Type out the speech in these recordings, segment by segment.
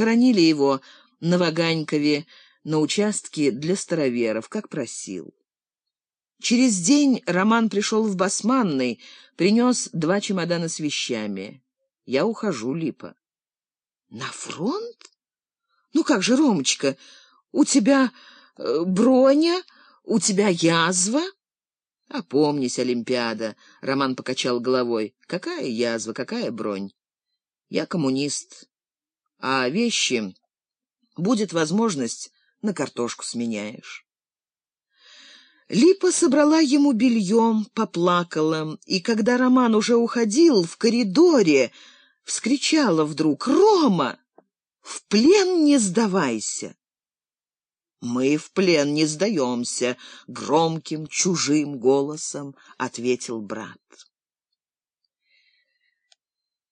Похоронили его на Ваганькове на участке для староверов, как просил. Через день Роман пришел в Басманный, принес два чемодана с вещами. Я ухожу, Липа. На фронт? Ну как же, Ромочка, у тебя э, броня, у тебя язва? Опомнись, Олимпиада, Роман покачал головой. Какая язва, какая бронь? Я коммунист. А вещи будет возможность на картошку сменяешь. Липа собрала ему бельем, поплакала, и когда Роман уже уходил в коридоре, вскричала вдруг «Рома! В плен не сдавайся!» «Мы в плен не сдаемся», — громким, чужим голосом ответил брат.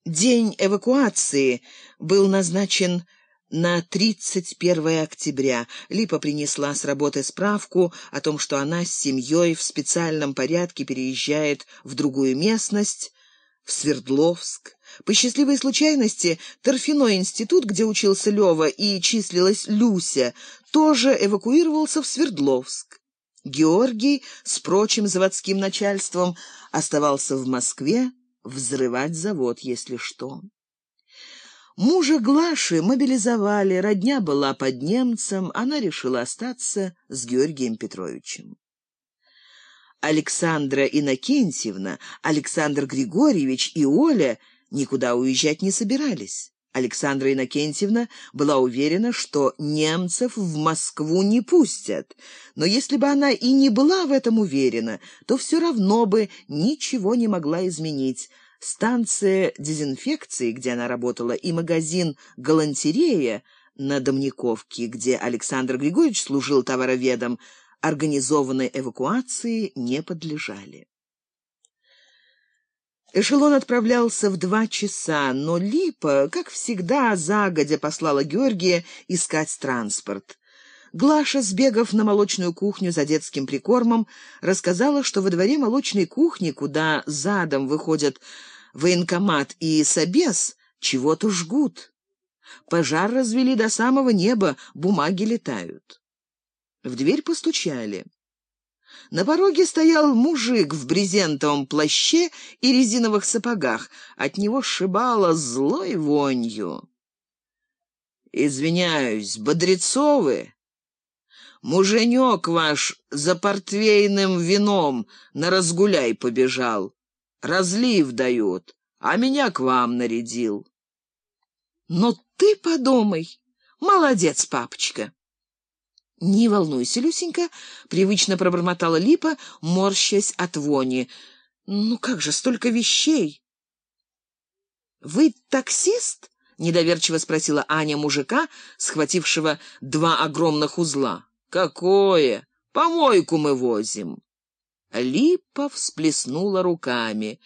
День эвакуации был назначен на 31 октября Липа принесла с работы справку о том, что она с семьей в специальном порядке переезжает в другую местность, в Свердловск. По счастливой случайности торфяной институт, где учился Лева и числилась Люся, тоже эвакуировался в Свердловск. Георгий с прочим заводским начальством оставался в Москве взрывать завод, если что. Мужа Глаши мобилизовали, родня была под немцем, она решила остаться с Георгием Петровичем. Александра Иннокентьевна, Александр Григорьевич и Оля никуда уезжать не собирались. Александра Иннокентьевна была уверена, что немцев в Москву не пустят, но если бы она и не была в этом уверена, то все равно бы ничего не могла изменить, Станция дезинфекции, где она работала, и магазин «Галантерея» на Домниковке, где Александр Григорьевич служил товароведом, организованной эвакуации не подлежали. Эшелон отправлялся в два часа, но Липа, как всегда, загодя послала Георгия искать транспорт. Глаша, сбегав на молочную кухню за детским прикормом, рассказала, что во дворе молочной кухни, куда задом выходят военкомат и собес, чего-то жгут. Пожар развели до самого неба, бумаги летают. В дверь постучали. На пороге стоял мужик в брезентовом плаще и резиновых сапогах. От него сшибало злой вонью. «Извиняюсь, Бодрецовы?» Муженек ваш за портвейным вином на разгуляй побежал. Разлив дают, а меня к вам нарядил. Но ты подумай. Молодец, папочка. Не волнуйся, Люсенька, привычно пробормотала Липа, морщась от вони. Ну как же, столько вещей. Вы таксист? недоверчиво спросила Аня мужика, схватившего два огромных узла. Какое? Помойку мы возим. Липа всплеснула руками.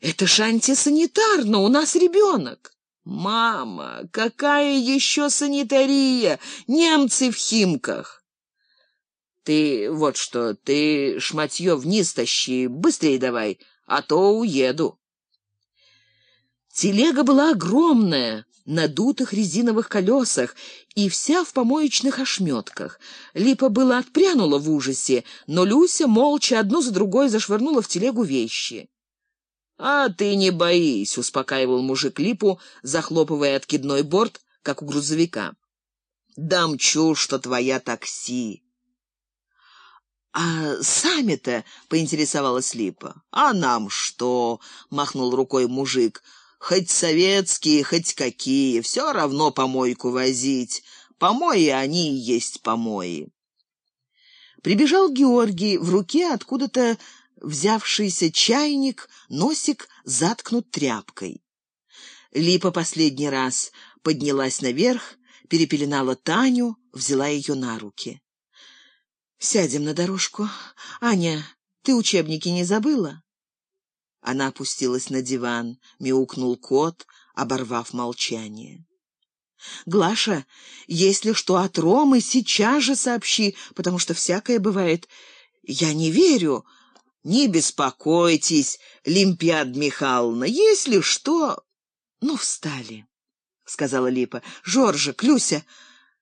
Это ж антисанитарно, у нас ребенок. Мама, какая еще санитария? Немцы в Химках. Ты вот что, ты шматье вниз тащи, быстрее давай, а то уеду. Телега была огромная, на дутых резиновых колесах и вся в помоечных ошметках. Липа было отпрянула в ужасе, но Люся молча одну за другой зашвырнула в телегу вещи. «А ты не боись», — успокаивал мужик Липу, захлопывая откидной борт, как у грузовика. «Дам чушь, что твоя такси». «А сами-то?» — поинтересовалась Липа. «А нам что?» — махнул рукой мужик. Хоть советские, хоть какие, все равно помойку возить. Помои они и есть помои. Прибежал Георгий, в руке откуда-то взявшийся чайник, носик заткнут тряпкой. Липа последний раз поднялась наверх, перепеленала Таню, взяла ее на руки. «Сядем на дорожку. Аня, ты учебники не забыла?» Она опустилась на диван, мяукнул кот, оборвав молчание. «Глаша, если что от Ромы, сейчас же сообщи, потому что всякое бывает. Я не верю. Не беспокойтесь, Лимпиад Михайловна, если что...» Ну, встали. сказала Липа. «Жоржик, Люся,